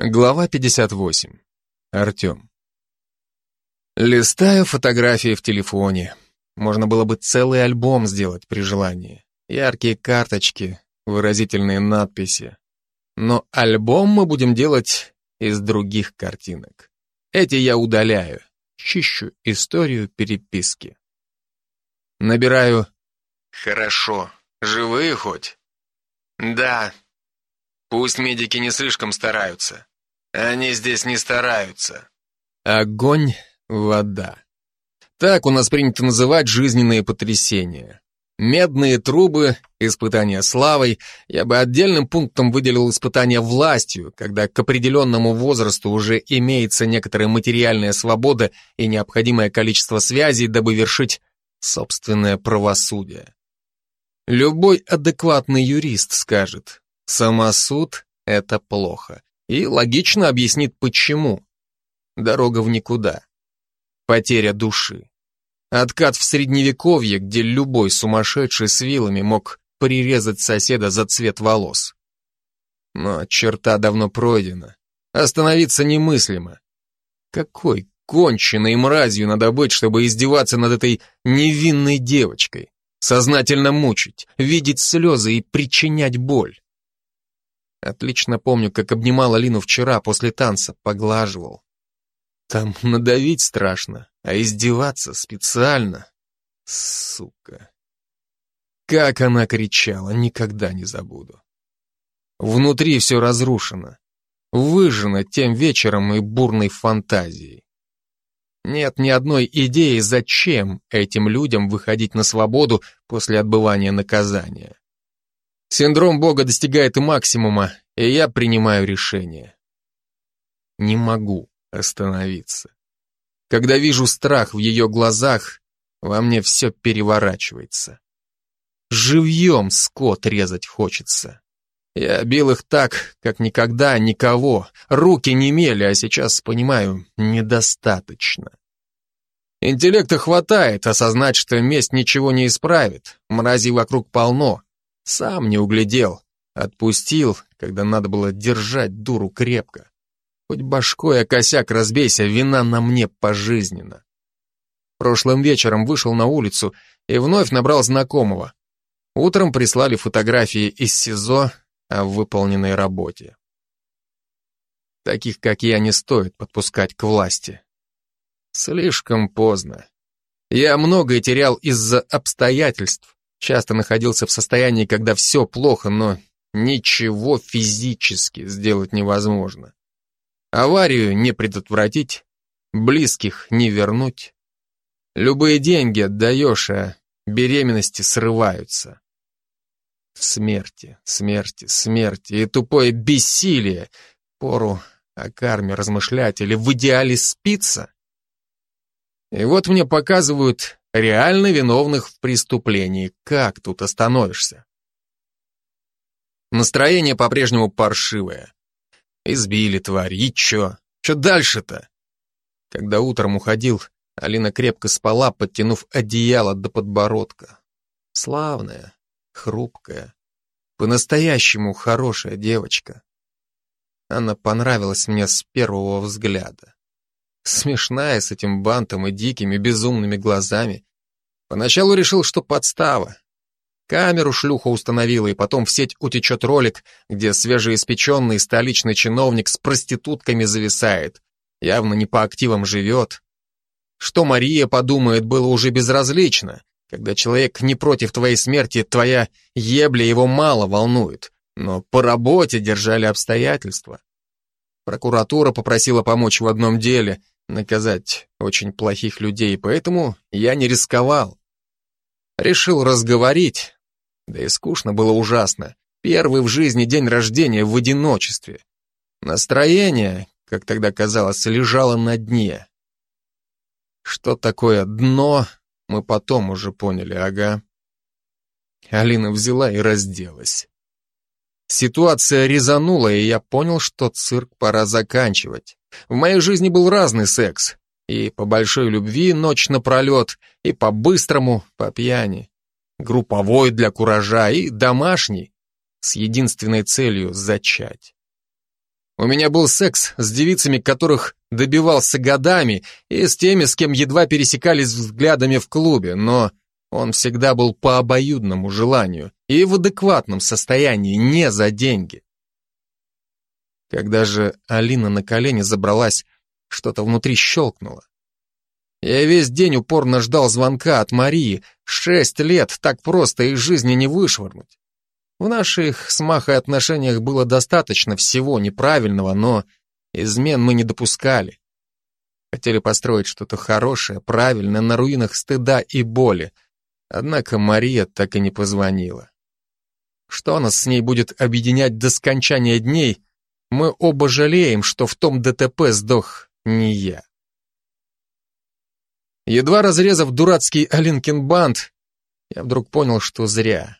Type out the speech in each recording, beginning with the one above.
Глава 58. Артем. Листаю фотографии в телефоне. Можно было бы целый альбом сделать при желании. Яркие карточки, выразительные надписи. Но альбом мы будем делать из других картинок. Эти я удаляю, чищу историю переписки. Набираю «Хорошо, живые хоть?» «Да, Пусть медики не слишком стараются. Они здесь не стараются. Огонь, вода. Так у нас принято называть жизненные потрясения. Медные трубы, испытания славой, я бы отдельным пунктом выделил испытания властью, когда к определенному возрасту уже имеется некоторая материальная свобода и необходимое количество связей, дабы вершить собственное правосудие. Любой адекватный юрист скажет, самосуд — это плохо и логично объяснит почему. Дорога в никуда. Потеря души. Откат в средневековье, где любой сумасшедший с вилами мог прирезать соседа за цвет волос. Но черта давно пройдена. Остановиться немыслимо. Какой конченой мразью надо быть, чтобы издеваться над этой невинной девочкой, сознательно мучить, видеть слезы и причинять боль. Отлично помню, как обнимал Алину вчера после танца, поглаживал. Там надавить страшно, а издеваться специально. Сука. Как она кричала, никогда не забуду. Внутри все разрушено, выжжено тем вечером и бурной фантазией. Нет ни одной идеи, зачем этим людям выходить на свободу после отбывания наказания. Синдром Бога достигает максимума, и я принимаю решение. Не могу остановиться. Когда вижу страх в ее глазах, во мне все переворачивается. Живьем скот резать хочется. Я бил их так, как никогда никого. Руки не мели, а сейчас, понимаю, недостаточно. Интеллекта хватает осознать, что месть ничего не исправит. Мрази вокруг полно. Сам не углядел. Отпустил, когда надо было держать дуру крепко. Хоть башкой о косяк разбейся, вина на мне пожизненно. Прошлым вечером вышел на улицу и вновь набрал знакомого. Утром прислали фотографии из СИЗО о выполненной работе. Таких, как я, не стоит подпускать к власти. Слишком поздно. Я многое терял из-за обстоятельств, Часто находился в состоянии, когда все плохо, но ничего физически сделать невозможно. Аварию не предотвратить, близких не вернуть. Любые деньги отдаешь, а беременности срываются. Смерти, смерти, смерти и тупое бессилие. Пору о карме размышлять или в идеале спиться. И вот мне показывают реально виновных в преступлении. Как тут остановишься? Настроение по-прежнему паршивое. Избили тварь, и чё? Чё дальше-то? Когда утром уходил, Алина крепко спала, подтянув одеяло до подбородка. Славная, хрупкая, по-настоящему хорошая девочка. Она понравилась мне с первого взгляда. Смешная с этим бантом и дикими безумными глазами. Поначалу решил, что подстава. Камеру шлюха установила, и потом в сеть утечет ролик, где свежеиспеченный столичный чиновник с проститутками зависает. Явно не по активам живет. Что Мария подумает, было уже безразлично. Когда человек не против твоей смерти, твоя ебля его мало волнует. Но по работе держали обстоятельства. Прокуратура попросила помочь в одном деле, наказать очень плохих людей, поэтому я не рисковал. Решил разговорить, да и скучно было ужасно. Первый в жизни день рождения в одиночестве. Настроение, как тогда казалось, лежало на дне. Что такое дно, мы потом уже поняли, ага. Алина взяла и разделась. Ситуация резанула, и я понял, что цирк пора заканчивать. В моей жизни был разный секс. И по большой любви ночь напролет, и по-быстрому, по пьяни. Групповой для куража и домашний, с единственной целью зачать. У меня был секс с девицами, которых добивался годами, и с теми, с кем едва пересекались взглядами в клубе, но он всегда был по обоюдному желанию и в адекватном состоянии, не за деньги. Когда же Алина на колени забралась, что-то внутри щелкнуло. Я весь день упорно ждал звонка от Марии. Шесть лет так просто из жизни не вышвырнуть. В наших с Махой отношениях было достаточно всего неправильного, но измен мы не допускали. Хотели построить что-то хорошее, правильное, на руинах стыда и боли. Однако Мария так и не позвонила. Что нас с ней будет объединять до скончания дней, мы оба жалеем, что в том ДТП сдох не я. Едва разрезав дурацкий Алинкин бант, я вдруг понял, что зря.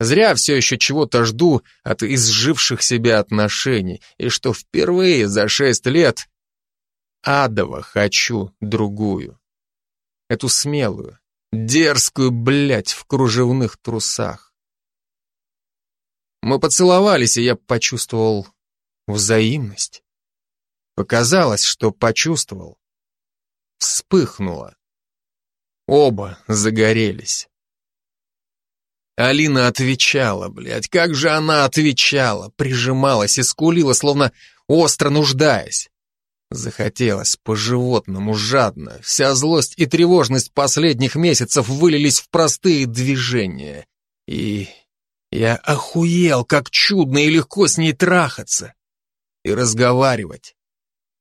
Зря все еще чего-то жду от изживших себя отношений, и что впервые за шесть лет адово хочу другую. Эту смелую, дерзкую, блядь, в кружевных трусах. Мы поцеловались, и я почувствовал взаимность. Показалось, что почувствовал. Вспыхнуло. Оба загорелись. Алина отвечала, блядь, как же она отвечала, прижималась и скулила, словно остро нуждаясь. Захотелось по-животному жадно. Вся злость и тревожность последних месяцев вылились в простые движения. И я охуел, как чудно и легко с ней трахаться и разговаривать.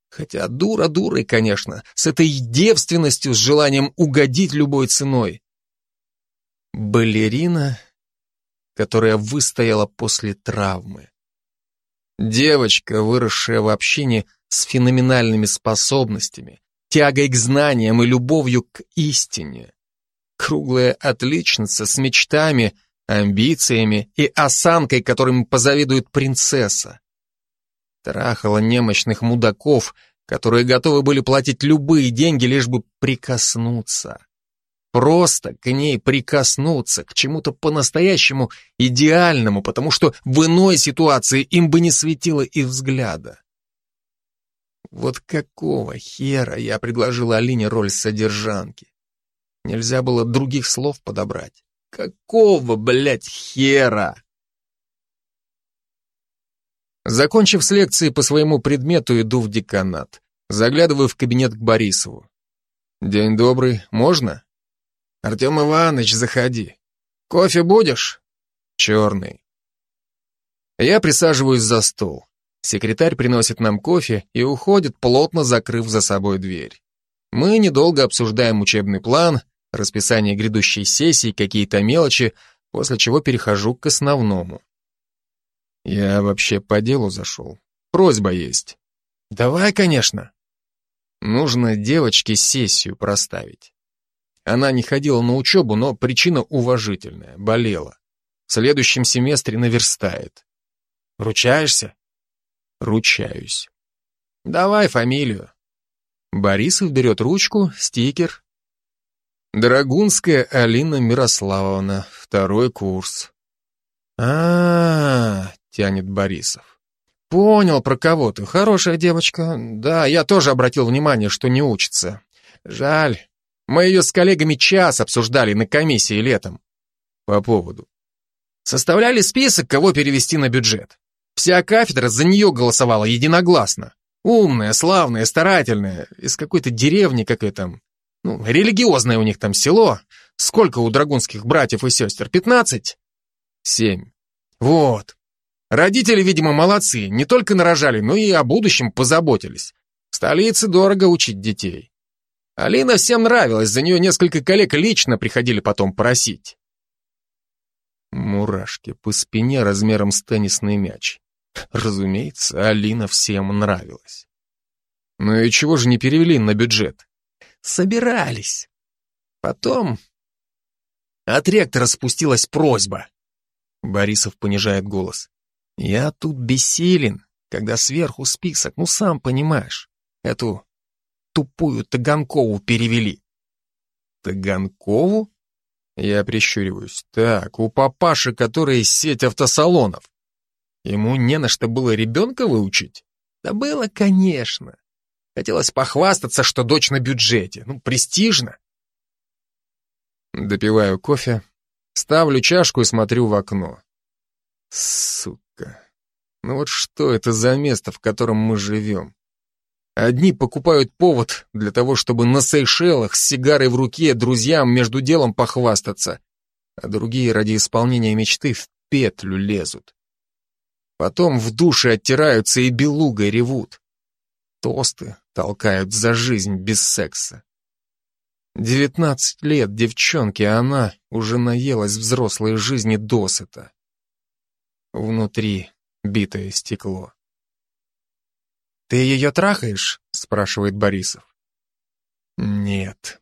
Хотя дура дурой, конечно, с этой девственностью, с желанием угодить любой ценой. Балерина, которая выстояла после травмы. Девочка, выросшая в общине с феноменальными способностями, тягой к знаниям и любовью к истине. Круглая отличница с мечтами, амбициями и осанкой, которым позавидует принцесса. Трахала немощных мудаков, которые готовы были платить любые деньги, лишь бы прикоснуться. Просто к ней прикоснуться, к чему-то по-настоящему идеальному, потому что в иной ситуации им бы не светило и взгляда. Вот какого хера я предложил Алине роль содержанки? Нельзя было других слов подобрать. Какого, блядь, хера? Закончив с лекции по своему предмету, иду в деканат. Заглядываю в кабинет к Борисову. «День добрый. Можно?» «Артем Иванович, заходи. Кофе будешь?» «Черный». Я присаживаюсь за стол. Секретарь приносит нам кофе и уходит, плотно закрыв за собой дверь. Мы недолго обсуждаем учебный план, расписание грядущей сессии, какие-то мелочи, после чего перехожу к основному. Я вообще по делу зашел. Просьба есть. Давай, конечно. Нужно девочке сессию проставить. Она не ходила на учебу, но причина уважительная, болела. В следующем семестре наверстает. Ручаешься? Ручаюсь. Давай фамилию. Борисов берет ручку, стикер. Драгунская Алина Мирославовна, второй курс. А, -а, -а тянет Борисов. Понял, про кого ты. Хорошая девочка. Да, я тоже обратил внимание, что не учится. Жаль. Мы ее с коллегами час обсуждали на комиссии летом. По поводу. Составляли список, кого перевести на бюджет. Вся кафедра за нее голосовала единогласно. Умная, славная, старательная, из какой-то деревни, как это, ну, религиозное у них там село. Сколько у драгунских братьев и сестер? Пятнадцать? Семь. Вот. Родители, видимо, молодцы, не только нарожали, но и о будущем позаботились. В столице дорого учить детей. Алина всем нравилась, за нее несколько коллег лично приходили потом просить. Мурашки по спине размером с теннисный мяч. Разумеется, Алина всем нравилась. Ну и чего же не перевели на бюджет? Собирались. Потом от ректора спустилась просьба. Борисов понижает голос. Я тут бессилен, когда сверху список, ну сам понимаешь. Эту тупую Таганкову перевели. Таганкову? Я прищуриваюсь. Так, у папаши, который сеть автосалонов. Ему не на что было ребенка выучить? Да было, конечно. Хотелось похвастаться, что дочь на бюджете. Ну, престижно. Допиваю кофе, ставлю чашку и смотрю в окно. Сука. Ну вот что это за место, в котором мы живем? Одни покупают повод для того, чтобы на Сейшелах с сигарой в руке друзьям между делом похвастаться, а другие ради исполнения мечты в петлю лезут. Потом в душе оттираются и белугой ревут. Тосты толкают за жизнь без секса. Девятнадцать лет девчонке, а она уже наелась взрослой жизни досыта. Внутри битое стекло. «Ты ее трахаешь?» — спрашивает Борисов. «Нет».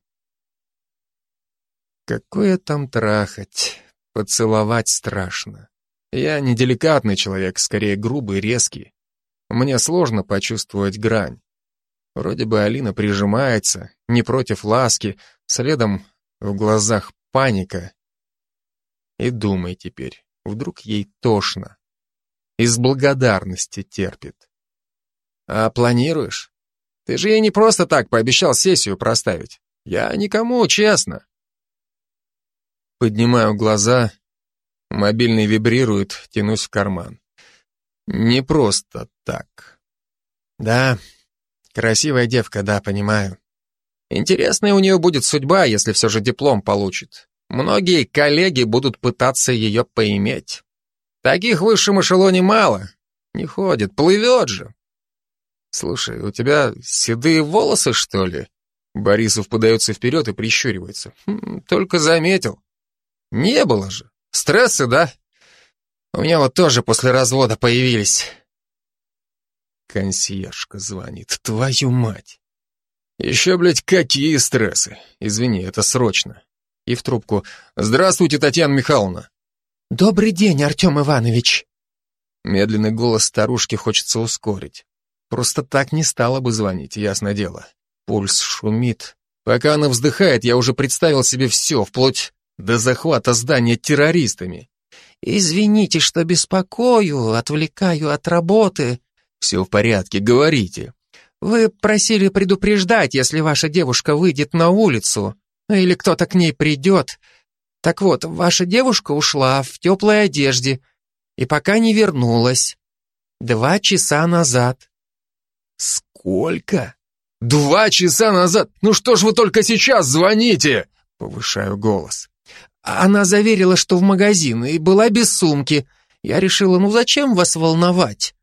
Какое там трахать? Поцеловать страшно. Я не деликатный человек, скорее грубый, резкий. Мне сложно почувствовать грань. Вроде бы Алина прижимается, не против ласки, следом в глазах паника. И думай теперь, вдруг ей тошно. Из благодарности терпит. А планируешь? Ты же ей не просто так пообещал сессию проставить. Я никому, честно. Поднимаю глаза, мобильный вибрирует, тянусь в карман. Не просто так. Да, Красивая девка, да, понимаю. Интересная у нее будет судьба, если все же диплом получит. Многие коллеги будут пытаться ее поиметь. Таких в высшем эшелоне мало. Не ходит, плывет же. Слушай, у тебя седые волосы, что ли? Борисов подается вперед и прищуривается. Хм, только заметил. Не было же. Стрессы, да? У меня вот тоже после развода появились. Консьержка звонит. Твою мать. Еще, блядь, какие стрессы. Извини, это срочно. И в трубку. Здравствуйте, Татьяна Михайловна. Добрый день, Артем Иванович. Медленный голос старушки хочется ускорить. Просто так не стала бы звонить, ясно дело. Пульс шумит. Пока она вздыхает, я уже представил себе все, вплоть до захвата здания террористами. «Извините, что беспокою, отвлекаю от работы», «Все в порядке, говорите». «Вы просили предупреждать, если ваша девушка выйдет на улицу, или кто-то к ней придет. Так вот, ваша девушка ушла в теплой одежде и пока не вернулась. Два часа назад». «Сколько?» «Два часа назад? Ну что ж вы только сейчас звоните?» Повышаю голос. Она заверила, что в магазин, и была без сумки. Я решила, ну зачем вас волновать?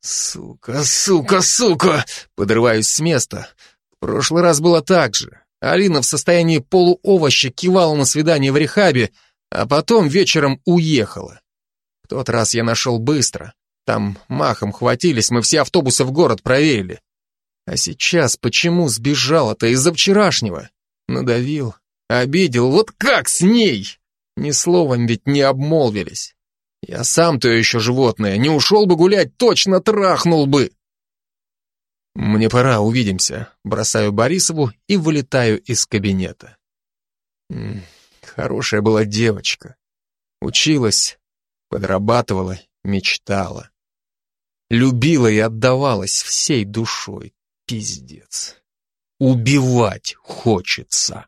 Сука, сука, сука! Подрываюсь с места. В прошлый раз было так же. Алина в состоянии полуовоща кивала на свидание в рехабе, а потом вечером уехала. В тот раз я нашел быстро. Там махом хватились, мы все автобусы в город проверили. А сейчас почему сбежала-то из-за вчерашнего? Надавил, обидел, вот как с ней? Ни словом ведь не обмолвились. Я сам-то еще животное, не ушел бы гулять, точно трахнул бы. Мне пора, увидимся. Бросаю Борисову и вылетаю из кабинета. Хорошая была девочка. Училась, подрабатывала, мечтала. Любила и отдавалась всей душой. Пиздец. Убивать хочется.